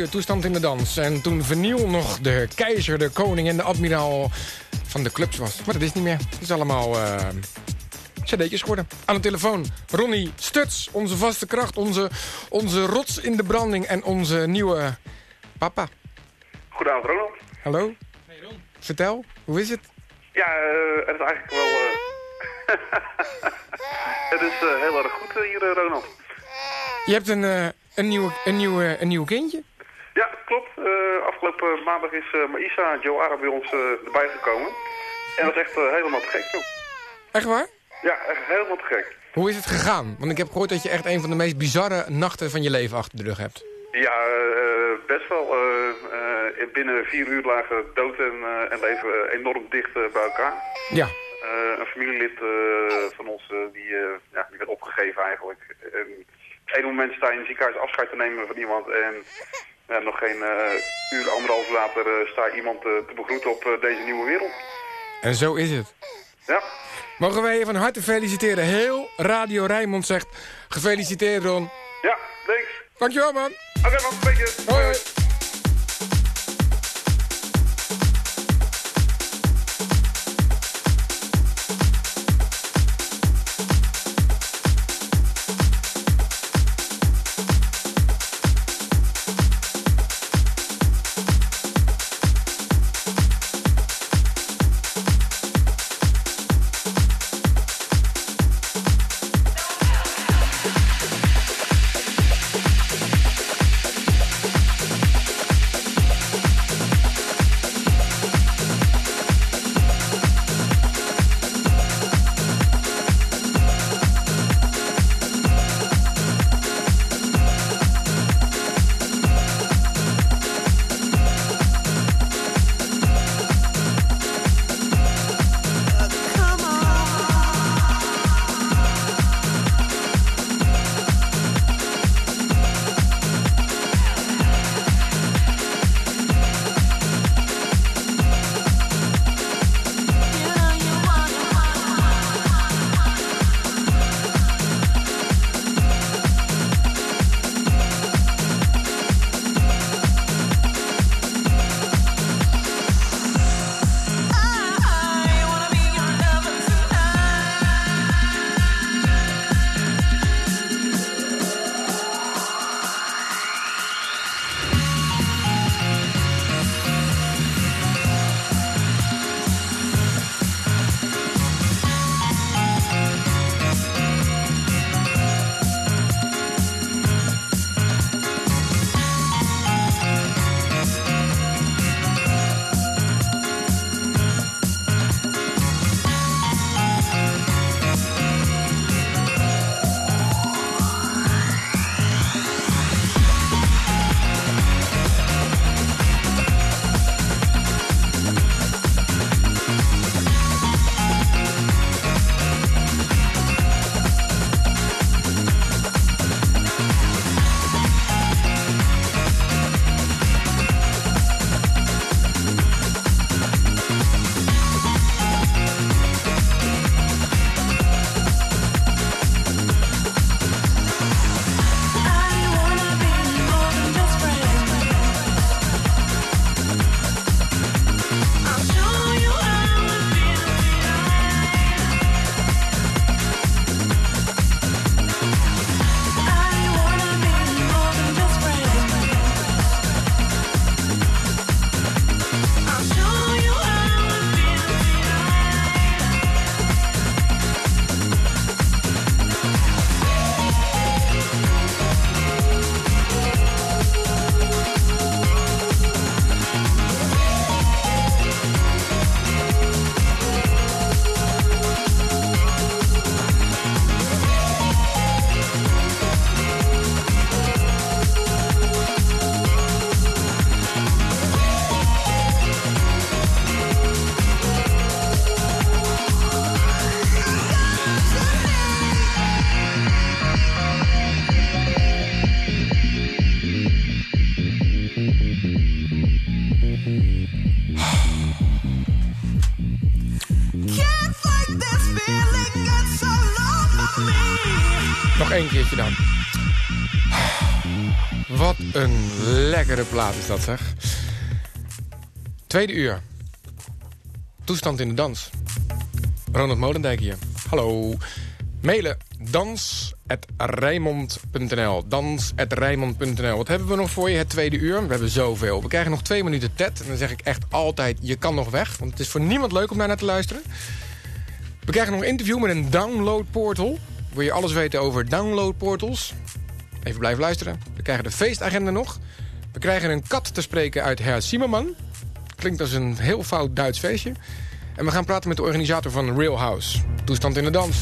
uur toestand in de dans. En toen Verniel nog de keizer, de koning en de admiraal van de clubs was. Maar dat is niet meer. Het is allemaal uh, cd'tjes geworden. Aan de telefoon Ronnie Stuts, onze vaste kracht, onze, onze rots in de branding en onze nieuwe papa. Goedenavond Ronald. Hallo. Hey Ron. Vertel, hoe is het? Ja, uh, het is eigenlijk wel... Uh... het is heel erg goed hier, Ronald. Je hebt een, een, nieuwe, een, nieuwe, een nieuw kindje? Ja, klopt. Uh, afgelopen maandag is uh, Maïsa Joara bij ons uh, erbij gekomen. En dat is echt helemaal te gek. Joh. Echt waar? Ja, echt helemaal te gek. Hoe is het gegaan? Want ik heb gehoord dat je echt een van de meest bizarre nachten van je leven achter de rug hebt. Ja, best wel. binnen vier uur lagen dood en, en leven enorm dicht bij elkaar. Ja. een familielid van ons die, ja, die werd opgegeven eigenlijk. En op een moment sta je in het ziekenhuis afscheid te nemen van iemand en ja, nog geen uh, uur, anderhalf later uh, sta iemand uh, te begroeten op deze nieuwe wereld. En zo is het. Ja. Mogen wij je van harte feliciteren. Heel Radio Rijnmond zegt gefeliciteerd Ron. Ja, thanks. Dankjewel man. Oké okay, man, een beetje. hoi. hoi. Nog keertje dan. Wat een lekkere plaat is dat, zeg. Tweede uur. Toestand in de dans. Ronald Molendijk hier. Hallo. Mailen dans.rijmond.nl dans.rijmond.nl Wat hebben we nog voor je het tweede uur? We hebben zoveel. We krijgen nog twee minuten tet. En dan zeg ik echt altijd, je kan nog weg. Want het is voor niemand leuk om daar naar te luisteren. We krijgen nog een interview met een download portal. Wil je alles weten over download portals? Even blijven luisteren. We krijgen de feestagenda nog. We krijgen een kat te spreken uit Herr. Klinkt als een heel fout Duits feestje. En we gaan praten met de organisator van Real House. Toestand in de dans.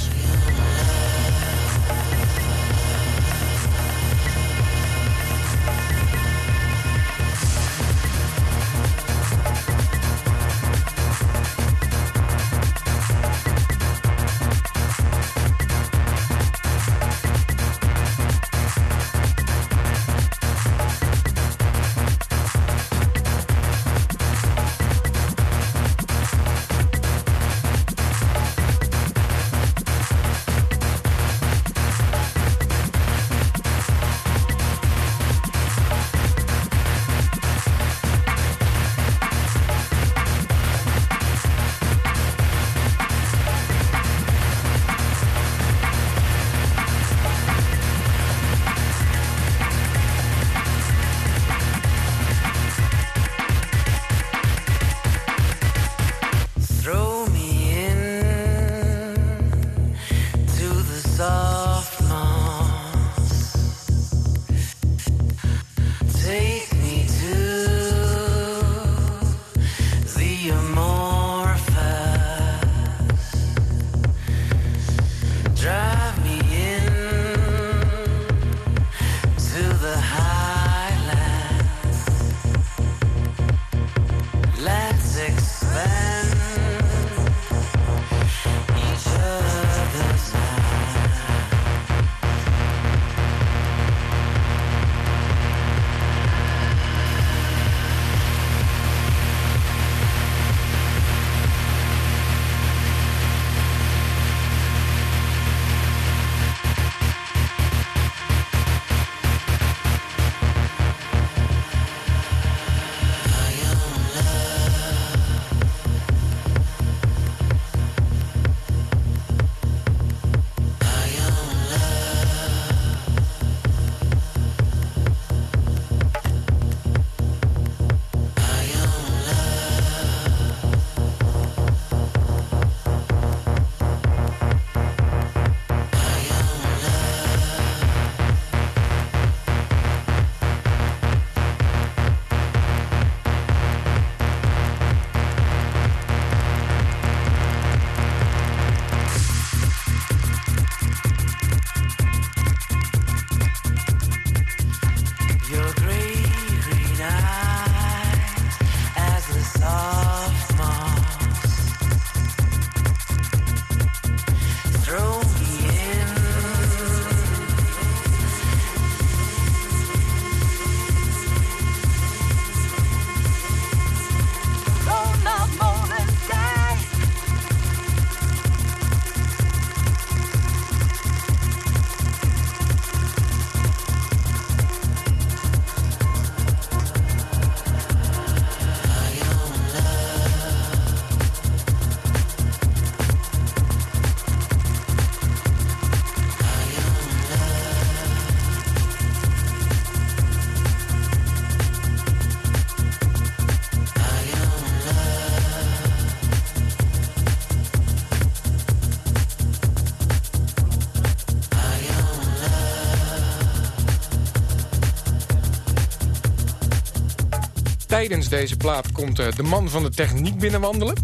Tijdens deze plaat komt uh, de man van de techniek binnenwandelen.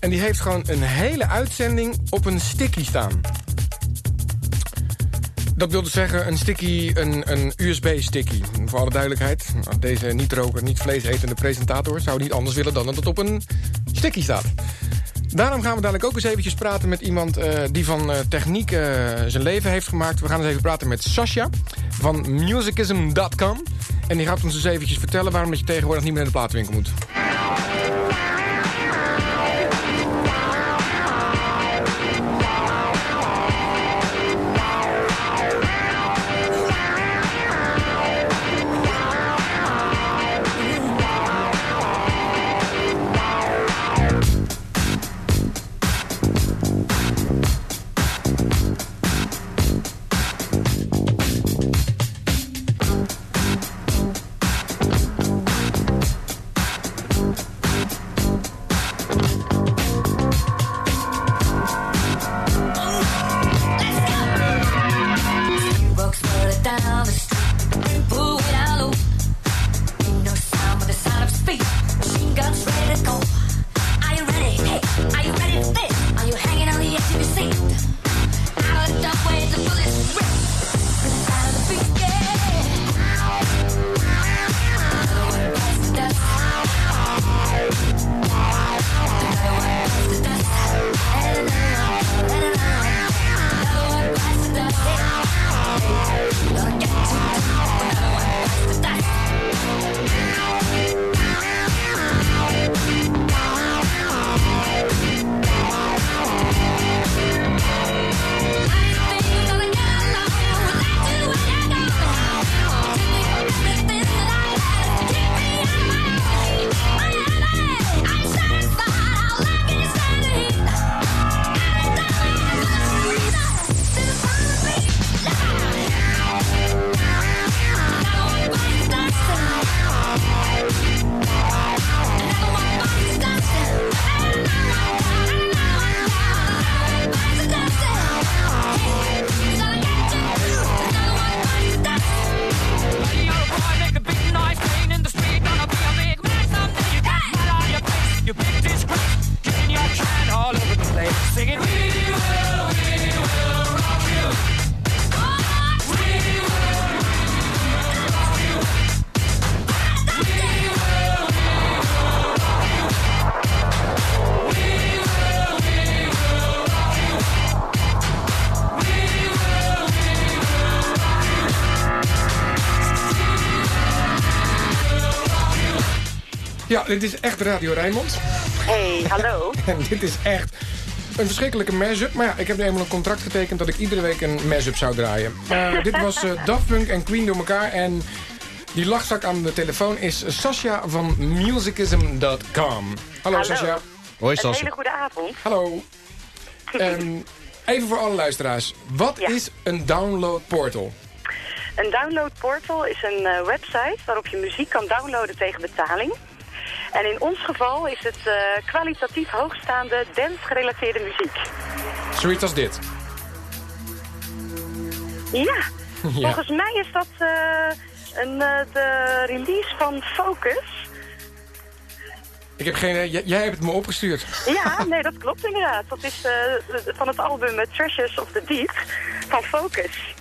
En die heeft gewoon een hele uitzending op een sticky staan. Dat wil dus zeggen een sticky, een, een USB-sticky. Voor alle duidelijkheid, nou, deze niet-roker, niet-vleesetende presentator... zou niet anders willen dan dat het op een sticky staat. Daarom gaan we dadelijk ook eens eventjes praten met iemand uh, die van uh, techniek zijn leven heeft gemaakt. We gaan eens even praten met Sasha van musicism.com. En die gaat ons eens eventjes vertellen waarom je tegenwoordig niet meer naar de platenwinkel moet. Ja, dit is echt Radio Rijnmond. Hey, hallo. En dit is echt een verschrikkelijke mashup. Maar ja, ik heb nu eenmaal een contract getekend dat ik iedere week een mashup zou draaien. Uh, dit was uh, Daft Punk en Queen door elkaar. En die lachzak aan de telefoon is Sascha van musicism.com. Hallo, Hallo. Sascha. Hoi Een Sas. hele goede avond. Hallo. Ehm, even voor alle luisteraars. Wat Ja. is een download portal? Een download portal is een eh, website waarop je muziek kan downloaden tegen betaling. En in ons geval is het eh, kwalitatief hoogstaande dance-gerelateerde muziek. Zoiets als dit. Ja, Ja. volgens mij is dat eh, een, eh, de release van Focus. Ik heb geen... Jij, jij hebt het me opgestuurd. Ja, nee, dat klopt inderdaad. Dat is van het album Treasures of the Deep van Focus.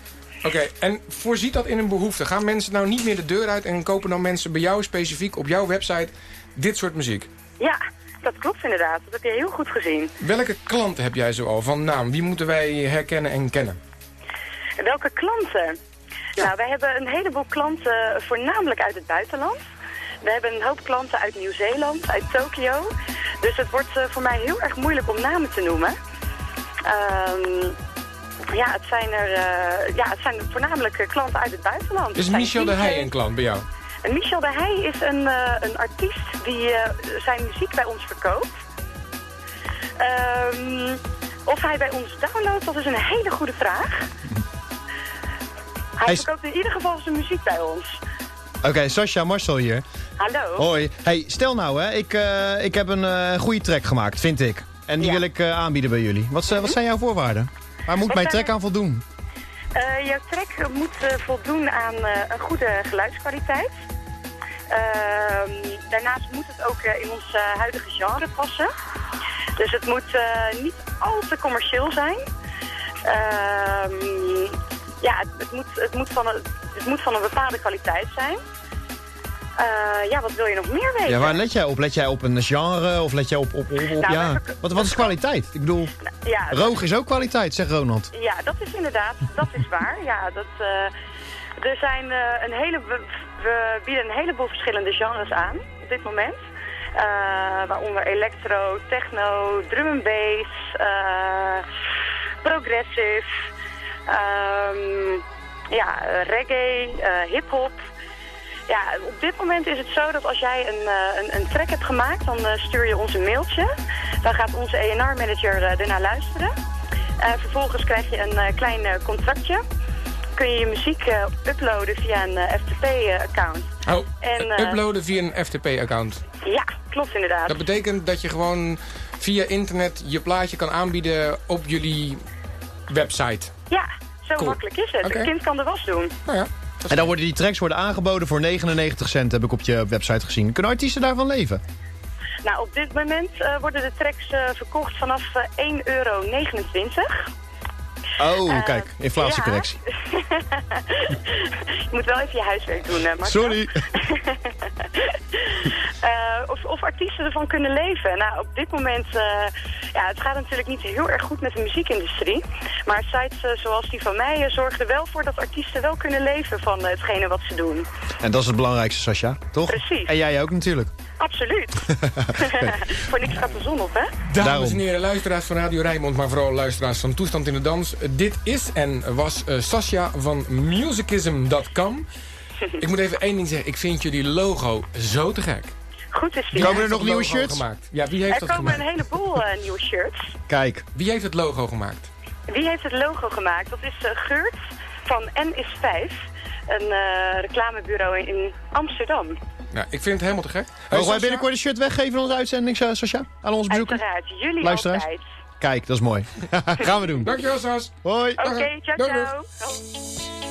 Oké, en voorziet dat in een behoefte? Gaan mensen nou niet meer de deur uit en kopen dan mensen bij jou specifiek op jouw website dit soort muziek? Ja, dat klopt inderdaad. Dat heb je heel goed gezien. Welke klanten heb jij zo al van naam? Wie moeten wij herkennen en kennen? En Welke klanten? Nou, wij hebben een heleboel klanten voornamelijk uit het buitenland. We hebben een hoop klanten uit Nieuw-Zeeland, uit Tokio. Dus het wordt eh, voor mij heel erg moeilijk om namen te noemen. Ehm, ja, het zijn er, eh, ja, het zijn voornamelijk eh, klanten uit het buitenland. Is Michel de. Heij een klant bij jou? En Michel de Heij is een, eh, een artiest die eh, zijn muziek bij ons verkoopt. Ehm, of hij bij ons downloadt, dat is een hele goede vraag. Hij verkoopt in ieder geval zijn muziek bij ons. Oké, Sascha, Marcel hier. Hallo. Hoi. Hey, stel nou hè, ik, eh, ik heb een goede track gemaakt, vind ik. En die Ja. wil ik aanbieden bij jullie. Wat, wat zijn jouw voorwaarden? Waar moet Wat mijn track aan voldoen? Jouw track moet voldoen aan een goede geluidskwaliteit. Ehm, daarnaast moet het ook eh, in ons eh, huidige genre passen. Dus het moet eh, niet al te commercieel zijn. Ehm, ja, het, het, moet, het, moet van een, het moet van een bepaalde kwaliteit zijn. Ja, wat wil je nog meer weten? Ja, waar let jij op? Let jij op een genre of let jij op... op, op, op- Nou, ja. wat, wat is kwaliteit? Ik bedoel, ja, roog is ook kwaliteit, zegt Ronald. Ja, dat is inderdaad, dat is waar. Ja, dat, er zijn eh, een hele, we, bieden een heleboel verschillende genres aan op dit moment. Eh, waaronder electro, techno, drum and bass, eh, progressive, ehm, ja, reggae, hip-hop. Ja, op dit moment is het zo dat als jij een, een, een track hebt gemaakt, dan stuur je ons een mailtje. Dan gaat onze ENR-manager ernaar luisteren. Vervolgens krijg je een klein contractje. Kun je je muziek eh, uploaden via een FTP-account. Oh, En, eh, uploaden via een FTP-account. Ja, klopt inderdaad. Dat betekent dat je gewoon via internet je plaatje kan aanbieden op jullie website. Ja, zo Cool. makkelijk is het. Een kind kan de was doen. Nou ja, En dan worden die tracks worden aangeboden voor 99 cent, heb ik op je website gezien. Kunnen artiesten daarvan leven? Nou, op dit moment eh, worden de tracks eh, verkocht vanaf eh 1,29 euro. Oh, Eh, kijk, inflatiecorrectie. je moet wel even je huiswerk doen, hè. Sorry. Eh, of, of artiesten ervan kunnen leven. Nou, op dit moment, eh, ja, het gaat natuurlijk niet heel erg goed met de muziekindustrie. Maar sites eh, zoals die van mij zorgen er wel voor dat artiesten wel kunnen leven van hetgene wat ze doen. En dat is het belangrijkste, Sascha, toch? Precies. En jij ook natuurlijk. Absoluut. voor niks gaat de zon op, hè? Dames Daarom. en heren, luisteraars van Radio Rijnmond, maar vooral luisteraars van Toestand in de Dans. Dit is en was eh, Sascha van musicism.com. Ik moet even één ding zeggen, ik vind jullie logo zo te gek. Goed is die. Komen er nog nieuwe shirts? Gemaakt? Ja, wie heeft Er dat komen gemaakt? een heleboel eh, nieuwe shirts. Kijk, Wie heeft het logo gemaakt? Wie heeft het logo gemaakt? Dat is eh, Geurt van N is 5. Een eh, reclamebureau in Amsterdam. Nou, ik vind het helemaal te gek. Hey, mogen wij binnenkort een shirt weggeven in onze uitzending, Sa- Sascha? Aan onze bezoekers? Uiteraard, jullie Luisteraars? altijd. Kijk, dat is mooi. Gaan we doen. Dankjewel, Sas. Hoi. Oké, ciao, ciao.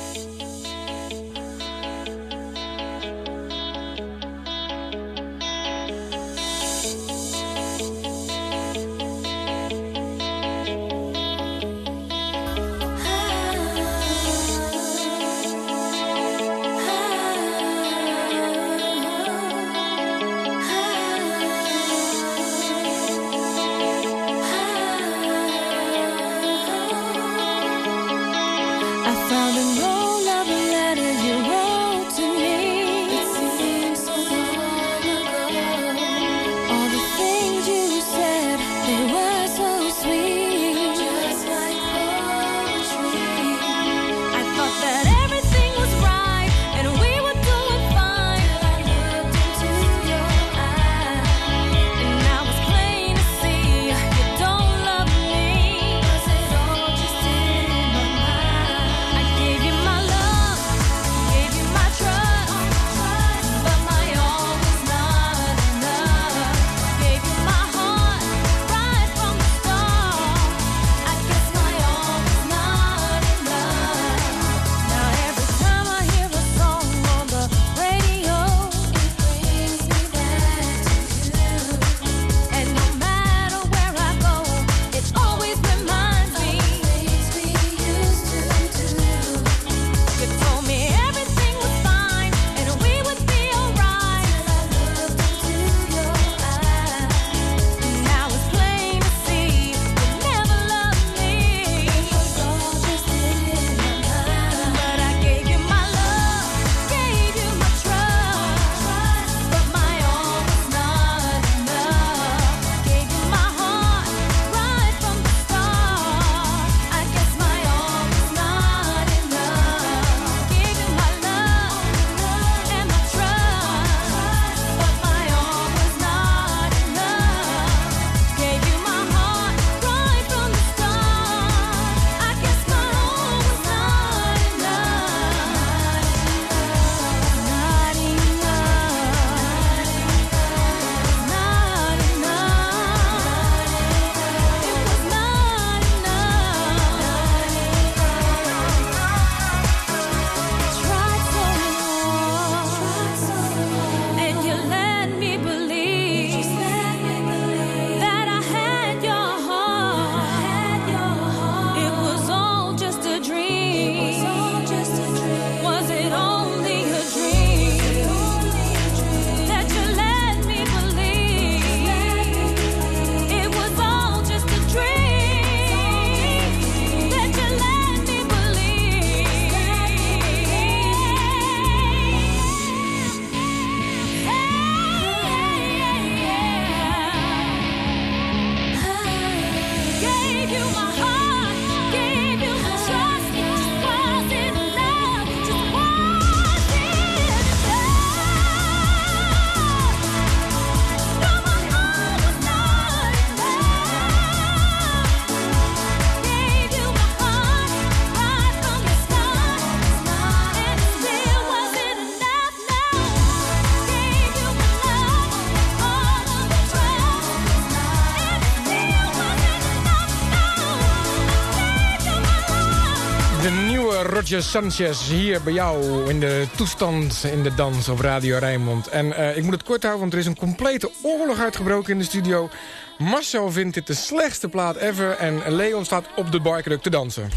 Roger Sanchez hier bij jou in de toestand in de dans op Radio Rijnmond. En eh, ik moet het kort houden, want er is een complete oorlog uitgebroken in de studio. Marcel vindt dit de slechtste plaat ever en Leon staat op de barkruk te dansen.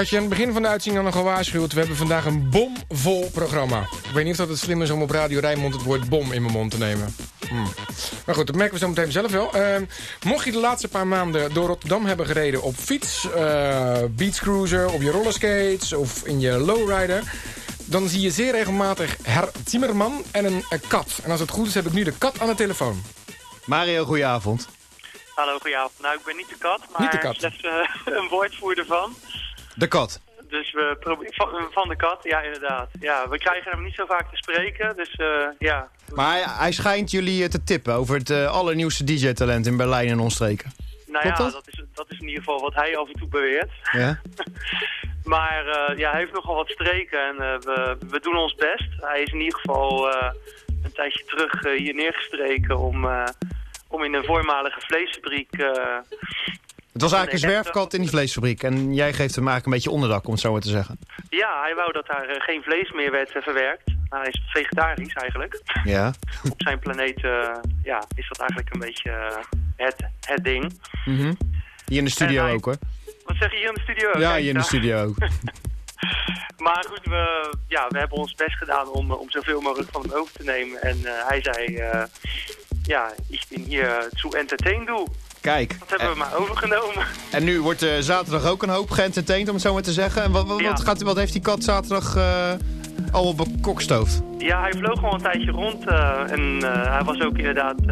Had je aan het begin van de uitzending al gewaarschuwd. We hebben vandaag een bomvol programma. Ik weet niet of dat het slim is om op Radio Rijnmond het woord bom in mijn mond te nemen. Hmm. Maar goed, dat merken we zo meteen zelf wel. Ehm, mocht je de laatste paar maanden door Rotterdam hebben gereden op fiets... eh beachcruiser, op je rollerskates of in je lowrider... dan zie je zeer regelmatig Herr Timmerman en een, kat. En als het goed is, heb ik nu de kat aan de telefoon. Mario, goedenavond. Hallo, goedenavond. Nou, ik ben niet de kat, maar Niet de kat. slechts eh, een woordvoerder van. De kat. Dus we proberen van, van de kat, ja inderdaad. Ja, we krijgen hem niet zo vaak te spreken, dus eh, ja. Maar hij, hij schijnt jullie eh, te tippen over het eh, allernieuwste DJ-talent in Berlijn en omstreken. Nou ja, dat? dat? is, dat is in ieder geval wat hij af en toe beweert. Ja? Maar ja, hij heeft nogal wat streken en we, we doen ons best. Hij is in ieder geval een tijdje terug hier neergestreken om, om in een voormalige vleesfabriek... Het was eigenlijk een zwerfkat in die vleesfabriek. En jij geeft hem eigenlijk een beetje onderdak, om het zo maar te zeggen. ja, hij wou dat daar eh, geen vlees meer werd eh, verwerkt. Nou, hij is vegetarisch eigenlijk. Ja. Op zijn planeet eh, ja, is dat eigenlijk een beetje het, het ding. Mhm. Hier in de studio hij- ook hoor. Wat zeg je hier in de studio? Ja, hier in de studio ook. Maar goed, we, ja, we hebben ons best gedaan om, om zoveel mogelijk van hem over te nemen. En hij zei, ja, ik ben hier zu entertain doe. Kijk, Dat hebben en, we maar overgenomen. en nu wordt eh, zaterdag ook een hoop geëntertained, om het zo maar te zeggen. En wat, wat, wat gaat, wat heeft die kat zaterdag eh, al op een kokstoofd? Ja, hij vloog al een tijdje rond eh, en hij was ook inderdaad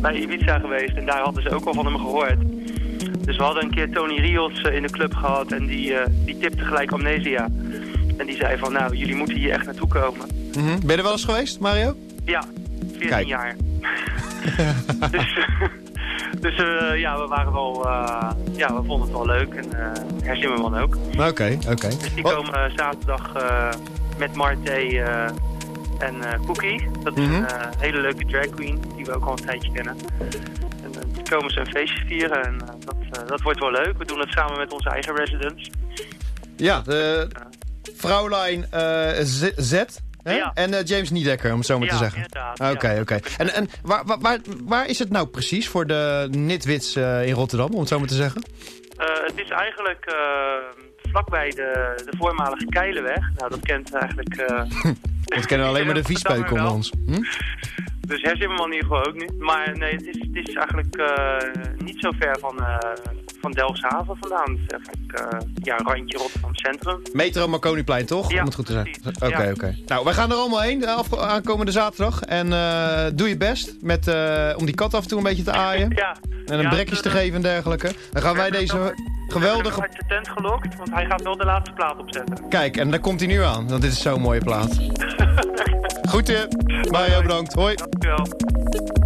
bij Ibiza geweest en daar hadden ze ook al van hem gehoord. Dus we hadden een keer Tony Rios in de club gehad en die, die tipte gelijk Amnesia. En die zei van, nou, jullie moeten hier echt naartoe komen. Mhm. Ben je er wel eens geweest, Mario? Ja, 14 Kijk. jaar. dus dus eh, ja, we waren wel, eh, ja, we vonden het wel leuk en eh Herr Zimmerman ook. Oké, oké. Dus die Wat- komen zaterdag met Marte en Cookie. Dat is Mhm. een hele leuke drag queen die we ook al een tijdje kennen. En dan komen ze een feestje vieren en dat, dat wordt wel leuk. We doen het samen met onze eigen residents. Ja, de Vrouwlijn Z, hè? Ja. en eh, James Niedekker, om het zo maar te zeggen. Oké, oké. En, en waar, waar- waar, is het nou precies voor de Nitwits eh, in Rotterdam, om het zo maar te zeggen? Eh, het is eigenlijk vlakbij de, de voormalige Keilenweg. Nou, dat kent eigenlijk... We kennen alleen maar de viespeuk onder ons. Hm? Dus Her Zimmerman in ieder geval ook niet. Maar nee, het is, het is eigenlijk niet zo ver van, van Delfshaven vandaan. Is eigenlijk eh, ja, een randje Rotterdam Centrum. Metro Marconiplein, toch? Ja, om het goed te zeggen. Oké, Ja. oké. Nou, wij gaan er allemaal heen aankomende zaterdag. En eh, doe je best met, eh, om die kat af en toe een beetje te aaien. Ja. En een Ja, brekjes te geven en dergelijke. Dan gaan wij deze geweldige... uit de tent gelokt, want hij gaat wel de laatste plaat opzetten. Kijk, en daar komt hij nu aan. Want dit is zo'n mooie plaat. Goed? Mario, bedankt. Hoi. Dankjewel.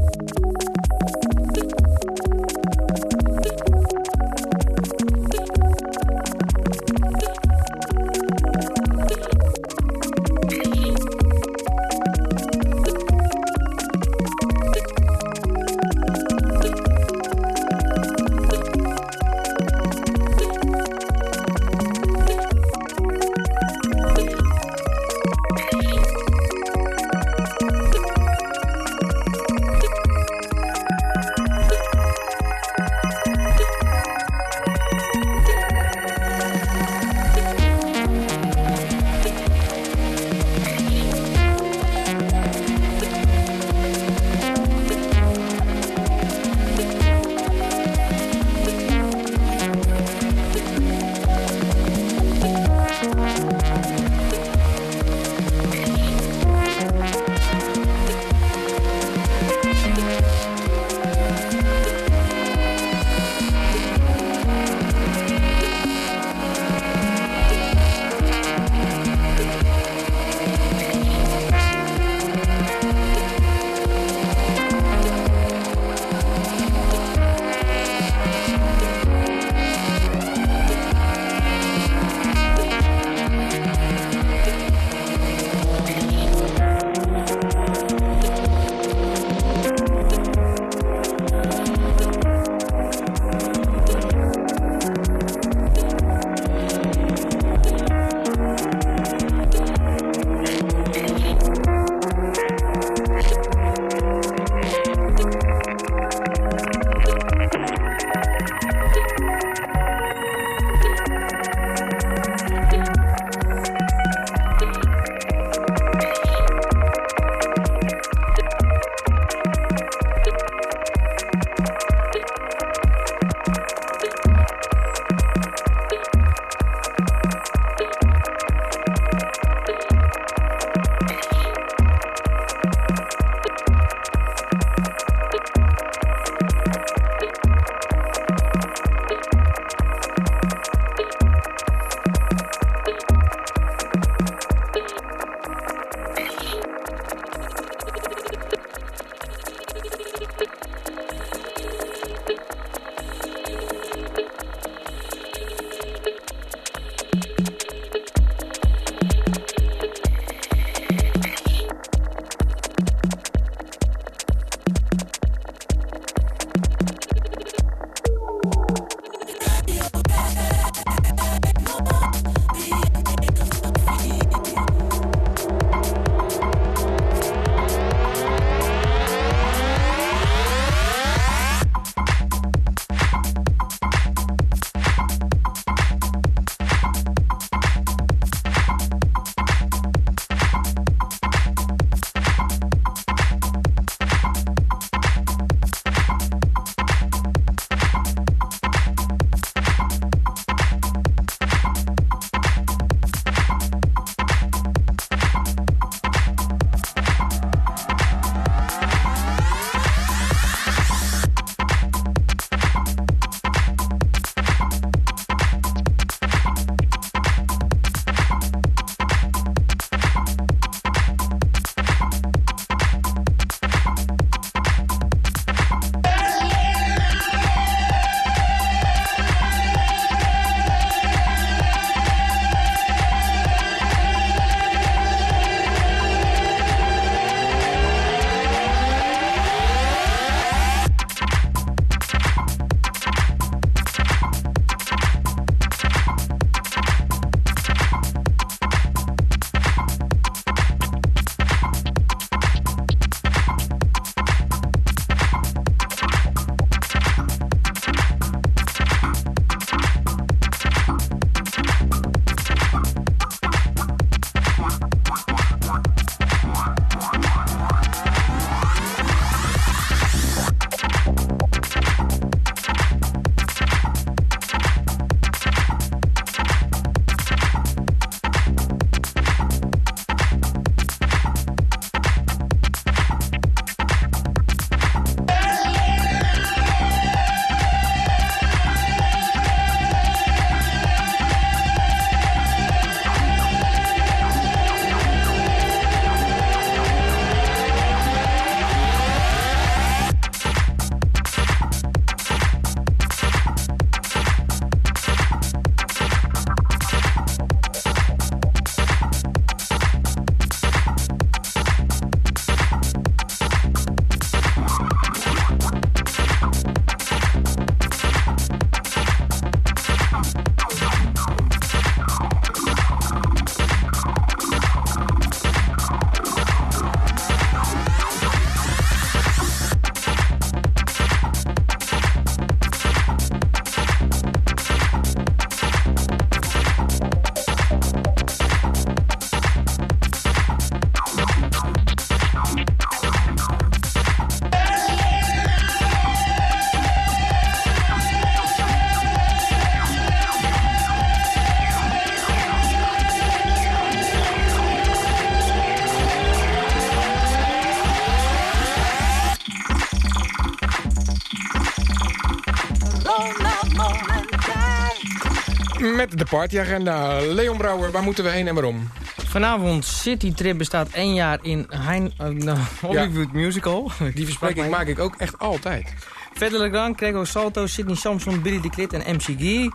Met de partyagenda. Leon Brouwer, waar moeten we heen en waarom? Vanavond City Trip bestaat één jaar in hein, eh, nou, Hollywood Musical. Die verspreking maak ik ook echt altijd. Verder Legrand, Gregor Salto, Sidney Samson, Billy de Klit en MC Guy.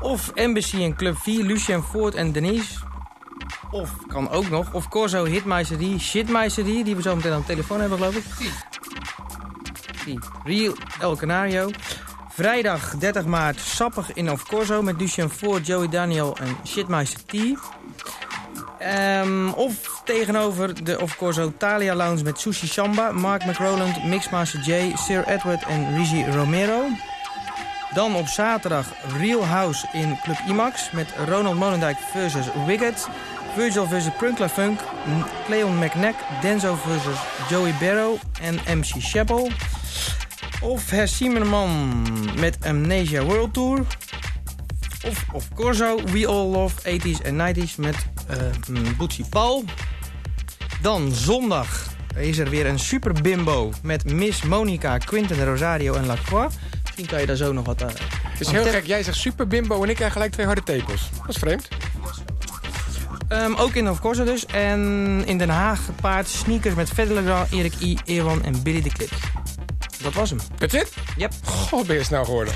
Of Embassy en Club 4, Lucien Ford en Denise. Of, kan ook nog, of Corso, Hitmeisterie, Shitmeisterie, die we zo meteen aan de telefoon hebben geloof ik. Die. Real El Canario. Vrijdag 30 maart Sappig in Of Corso met Lucien Ford, Joey Daniel en Shitmeister T. Ehm, of tegenover de Of Corso Thalia Lounge met Sushi Shamba, Mark McRoland, Mixmaster J, Sir Edward en Rigi Romero. Dan op zaterdag Real House in Club IMAX met Ronald Molendijk versus Wicked. Virgil versus Prunkla Funk, Cleon McNack, Denzo versus Joey Barrow en MC Sheppel. Of Hersiemerman met Amnesia World Tour. Of of Corso, We All Love 80s en 90s met eh mm, Bootsy Paul. Dan zondag is er weer een super bimbo met Miss Monica, Quinten Rosario en Lacroix. Misschien kan je daar zo nog wat... eh, Het is aan heel gek. Jij zegt super bimbo en ik krijg gelijk twee harde tepels. Dat is vreemd. Ehm, ook in Of Corso dus. En in Den Haag paard sneakers met Federer, Erik I, Ewan en Billy de Klit. Dat was hem. That's it? Yep. God, ben je snel geworden.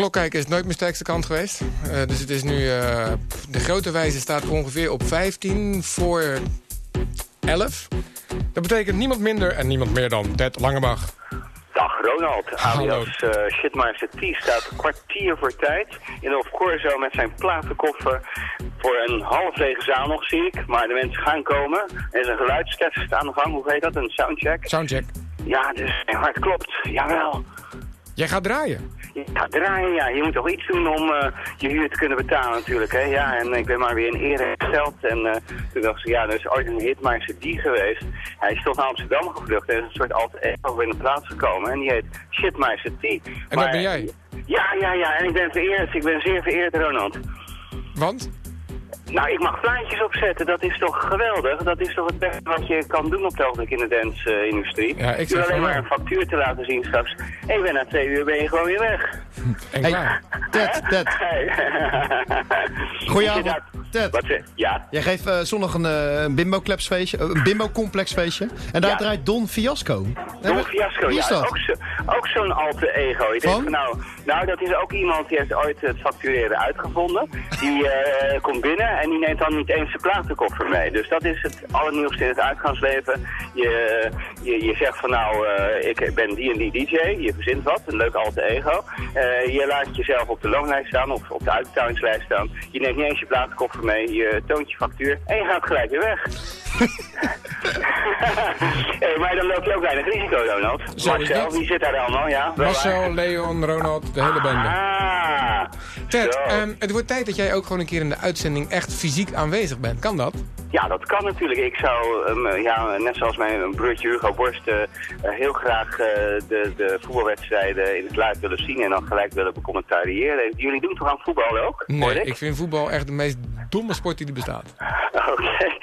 Klok kijken is nooit mijn sterkste kant geweest. Eh, dus het is nu... eh, de grote wijze staat ongeveer op 15 voor 11. Dat betekent niemand minder en niemand meer dan Ted Langebach. Dag Ronald, alias uh, Shitmaster T staat kwartier voor tijd in Of Corso met zijn platenkoffer voor een half lege zaal nog zie ik. Maar de mensen gaan komen. Er is een geluidstest aan de gang, hoe heet dat? Een soundcheck? Soundcheck. Ja, dus mijn hart klopt, jawel. Jij gaat draaien. Ja, draaien, ja. Je moet toch iets doen om eh, je huur te kunnen betalen natuurlijk, hè. Ja, en ik ben maar weer in ere hersteld. En eh, toen dacht ik, ja, er is ooit een hitmaker die geweest. Hij is toch naar Amsterdam gevlucht. Er is een soort alter ego in de plaats gekomen. En die heet Shitmeister T. En Maar- dat ben jij. Ja, ja, ja. En ik ben vereerd. Ik ben zeer vereerd, Ronald. Want? Nou, ik mag plaatjes opzetten. Dat is toch geweldig? Dat is toch het beste wat je kan doen op het ogenblik in de dance-industrie. Ja, ik Je zeg alleen maar een factuur te laten zien straks. En je bent na twee uur ben je gewoon weer weg. En Hey, klaar. Ted, Ted. Daar- Ted. Wat zeg Ja, Jij geeft eh, zondag een, eh, een eh, een bimbo-complexfeestje. En daar Ja. draait Don Fiasco. Don Fiasco, Wie is ja. dat? Ook, zo, ook zo'n alter ego. Ik denk Van? nou, nou, dat is ook iemand die heeft ooit het factureren uitgevonden. Die eh, komt binnen en die neemt dan niet eens zijn platenkoffer mee. Dus dat is het allernieuwste in het uitgangsleven. Je, je, je zegt van nou, eh, ik ben die en die DJ. Je verzint wat, een leuk alter ego. Eh, je laat jezelf op de loonlijst staan of op de uitbetalingslijst staan. Je neemt niet eens je platenkoffer mee. Je toont je factuur en je gaat gelijk weer weg. hey, maar dan loop je ook weinig risico, Donald. Marcel, dat. wie zit daar allemaal? Ja, Marcel, waar. Leon, Ronald, de hele bende. Ah, Ted, ehm, het wordt tijd dat jij ook gewoon een keer in de uitzending echt fysiek aanwezig bent. Kan dat? Ja, dat kan natuurlijk. Ik zou, ehm, ja, net zoals mijn broertje Hugo Borst, eh, eh, heel graag eh, de, de voetbalwedstrijden in het live willen zien en dan gelijk willen becommentariëren. Jullie doen toch aan voetbal ook? hoor Nee, ik? ik vind voetbal echt de meest domme sport die er bestaat. Oké.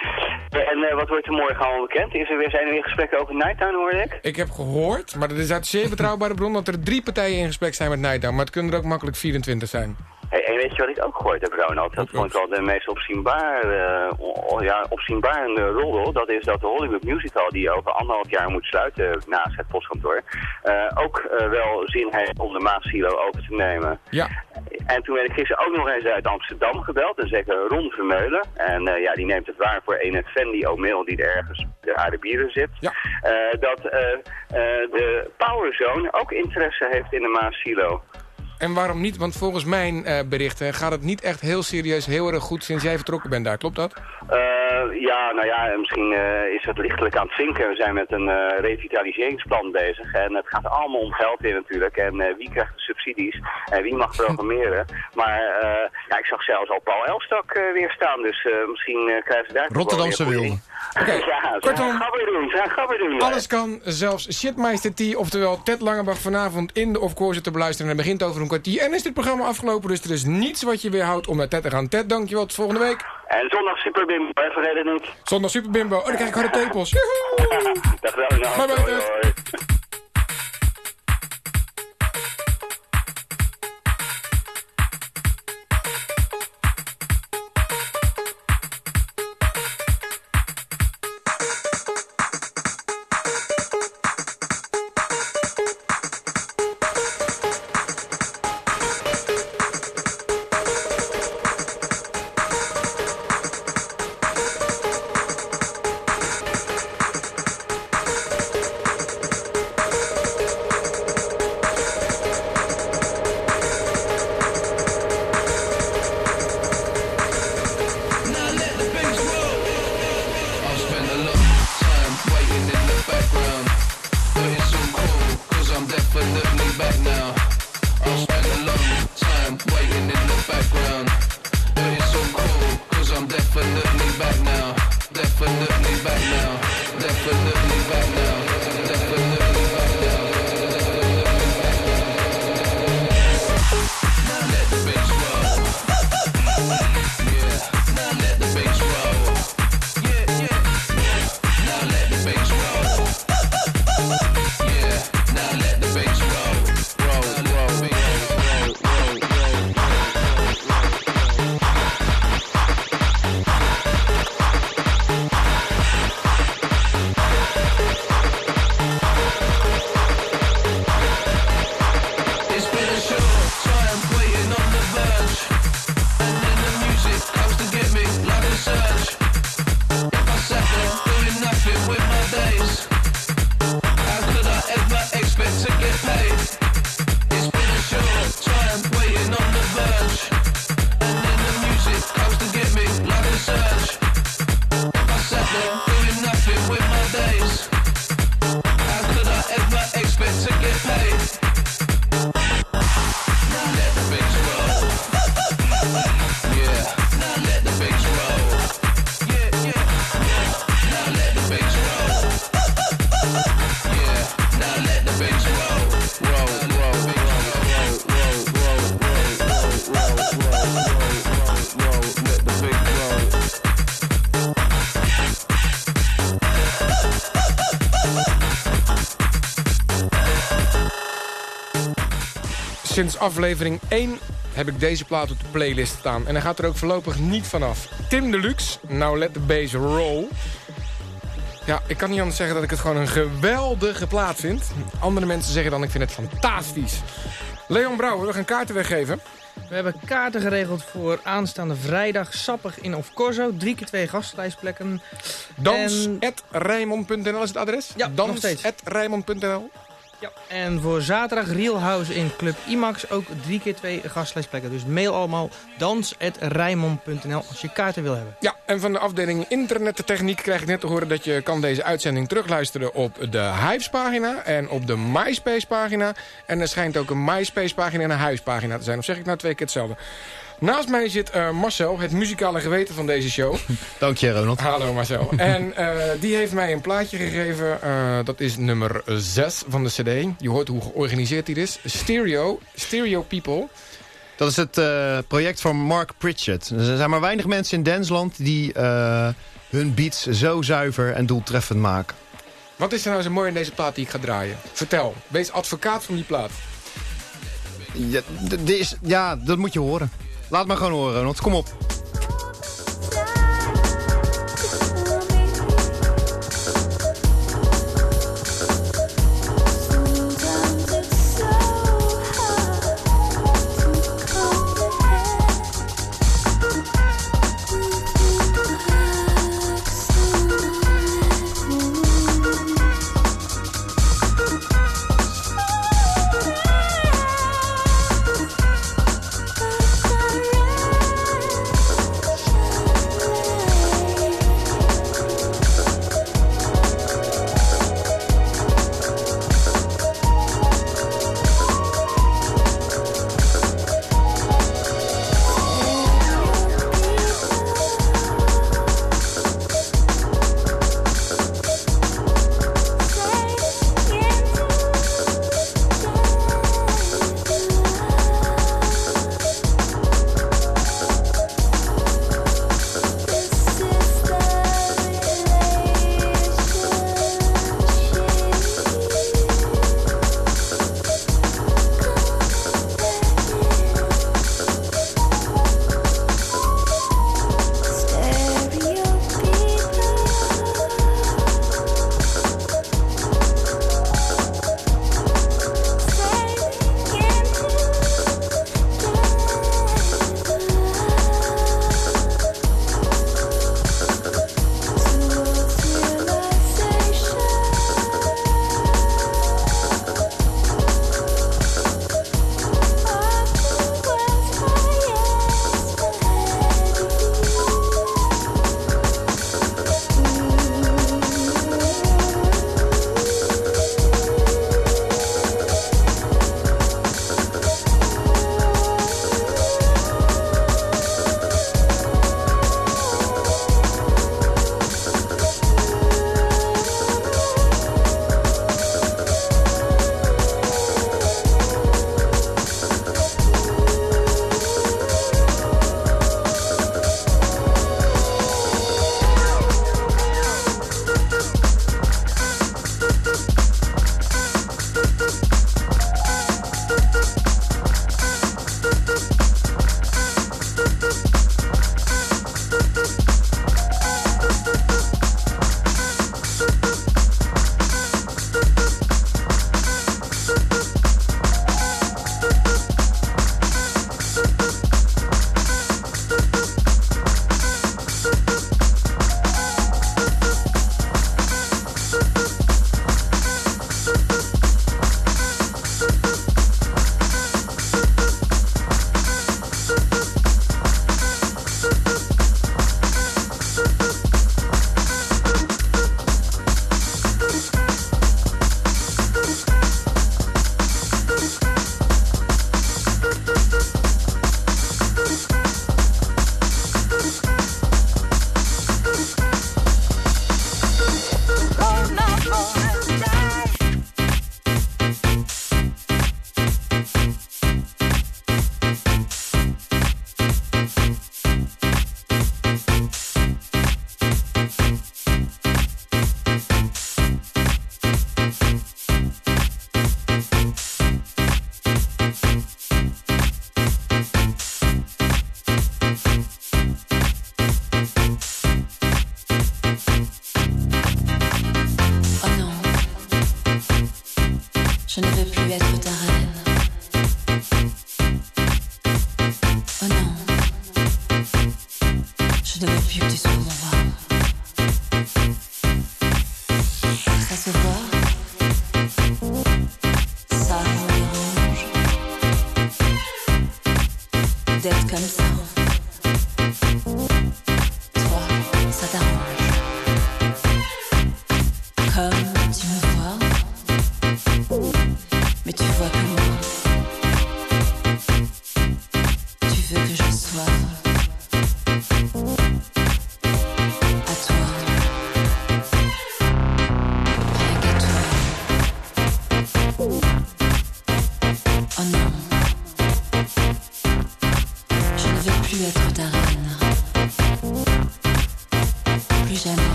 En eh, wat wordt er morgen al bekend? Is er weer, zijn er weer gesprekken over Nighttown, hoorde ik? Ik heb gehoord, maar dat is uit zeer betrouwbare bron... dat er drie partijen in gesprek zijn met Nightdown. Maar het kunnen er ook makkelijk 24 zijn. Hey, en weet je wat ik ook gehoord heb, Ronald? Dat vond ik wel de meest opzienbaar, eh, o- ja, opzienbarende roddel. Dat is dat de Hollywood Musical, die over anderhalf jaar moet sluiten naast het postkantoor, eh, ook eh, wel zin heeft om de Maasilo over te nemen. Ja, En toen werd ik gisteren ook nog eens uit Amsterdam gebeld, en zeker Ron Vermeulen. En eh, ja, die neemt het waar voor een Fendi O'Mail die er ergens de Arabieren zit. Ja. Dat de Powerzone ook interesse heeft in de Maasilo. En waarom niet? Want volgens mijn eh, berichten gaat het niet echt heel serieus heel erg goed sinds jij vertrokken bent daar. Klopt dat? Eh, ja, nou ja, misschien eh, is het lichtelijk aan het zinken. We zijn met een eh, revitaliseringsplan bezig. En het gaat allemaal om geld weer natuurlijk. En eh, wie krijgt de subsidies en wie mag programmeren. Maar eh, ja, ik zag zelfs al Paul Elstak eh, weer staan. Dus eh, misschien eh, krijgen ze daar... Rotterdamse wilde. ja, ze kortom. gaan gabber doen. Ze gaan gabber doen. Alles kan, zelfs Shitmeister T, oftewel Ted Langebach vanavond in de Of Course te beluisteren. En het begint over een kwartier. En is dit programma afgelopen, dus er is niets wat je weerhoudt om naar Ted te gaan. Ted, dankjewel, tot volgende week. En zondag Superbim, hè, vergeet het niet. Zondag Super Bimbo. Oh, dan krijg ik harde tepels. Joehoe! Dag Ronald. Bye bye, Sinds aflevering 1 heb ik deze plaat op de playlist staan. En hij gaat er ook voorlopig niet vanaf. Tim Deluxe, Now Let the Bass Roll. Ja, ik kan niet anders zeggen dat ik het gewoon een geweldige plaat vind. Andere mensen zeggen dan, ik vind het fantastisch. Leon Brouwer, we gaan kaarten weggeven. We hebben kaarten geregeld voor aanstaande vrijdag. Sappig in Of Corso. Drie keer twee gastlijstplekken. En- Dans.rijmond.nl is het adres? Ja, nog steeds. Ja, en voor zaterdag Real House in Club IMAX ook drie keer twee gastlijstplekken. Dus mail allemaal dans.rijmond.nl als je kaarten wil hebben. Ja, en van de afdeling internettechniek krijg ik net te horen... dat je kan deze uitzending terugluisteren op de Hives-pagina... en op de MySpace-pagina. En er schijnt ook een MySpace-pagina en een Hives-pagina te zijn. Of zeg ik nou twee keer hetzelfde? Naast mij zit eh, Marcel, het muzikale geweten van deze show. Dank je, Ronald. Hallo Marcel. En eh, die heeft mij een plaatje gegeven. eh, dat is nummer 6 van de cd. Je hoort hoe georganiseerd die is. Stereo. Stereo People. Dat is het project van Mark Pritchard. Er zijn maar weinig mensen in Dansland die hun beats zo zuiver en doeltreffend maken. Wat is er nou zo mooi in deze plaat die ik ga draaien? Vertel. Wees advocaat van die plaat. Ja, is, ja, dat moet je horen. Laat maar gewoon horen, Ronald. Kom op.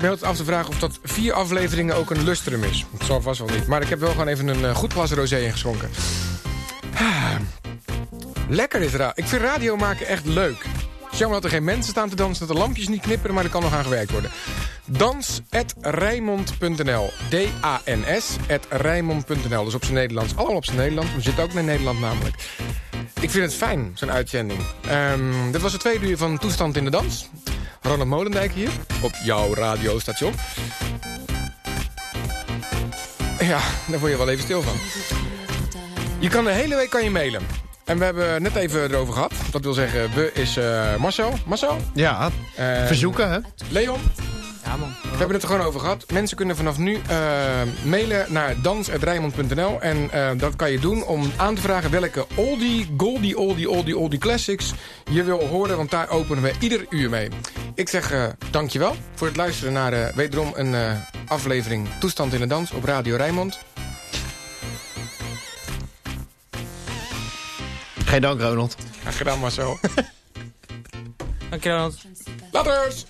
Ik me af te vragen of dat vier afleveringen ook een lustrum is. Dat zal vast wel niet. Maar ik heb wel gewoon even een eh, goed glas rosé ingeschonken. Ah, Lekker is radio. Ik vind radio maken echt leuk. Het is jammer dat er geen mensen staan te dansen, dat de lampjes niet knipperen, maar er kan nog aan gewerkt worden. Dans.rijmond.nl D-A-N-S Rijmond.nl Dus op zijn Nederlands. Allemaal op zijn Nederlands. We zitten ook in Nederland namelijk. Ik vind het fijn, zo'n uitzending. Ehm, dit was het tweede uur van Toestand in de Dans. Ronald Molendijk hier, op jouw radiostation. Ja, daar word je wel even stil van. Je kan de hele week kan je mailen. En we hebben net even erover gehad. Dat wil zeggen, we is eh, Marcel. Marcel? Ja, En verzoeken hè. Leon? Ja, man. We hebben het er gewoon over gehad. Mensen kunnen vanaf nu eh, mailen naar dans.rijmond.nl. En eh, dat kan je doen om aan te vragen welke oldie, goldie, oldie, oldie, oldie classics je wil horen. Want daar openen we ieder uur mee. Ik zeg eh dankjewel voor het luisteren naar wederom een eh, aflevering Toestand in de Dans op Radio Rijnmond. Geen dank Ronald. Graag gedaan Marcel. Dankjewel. Laters!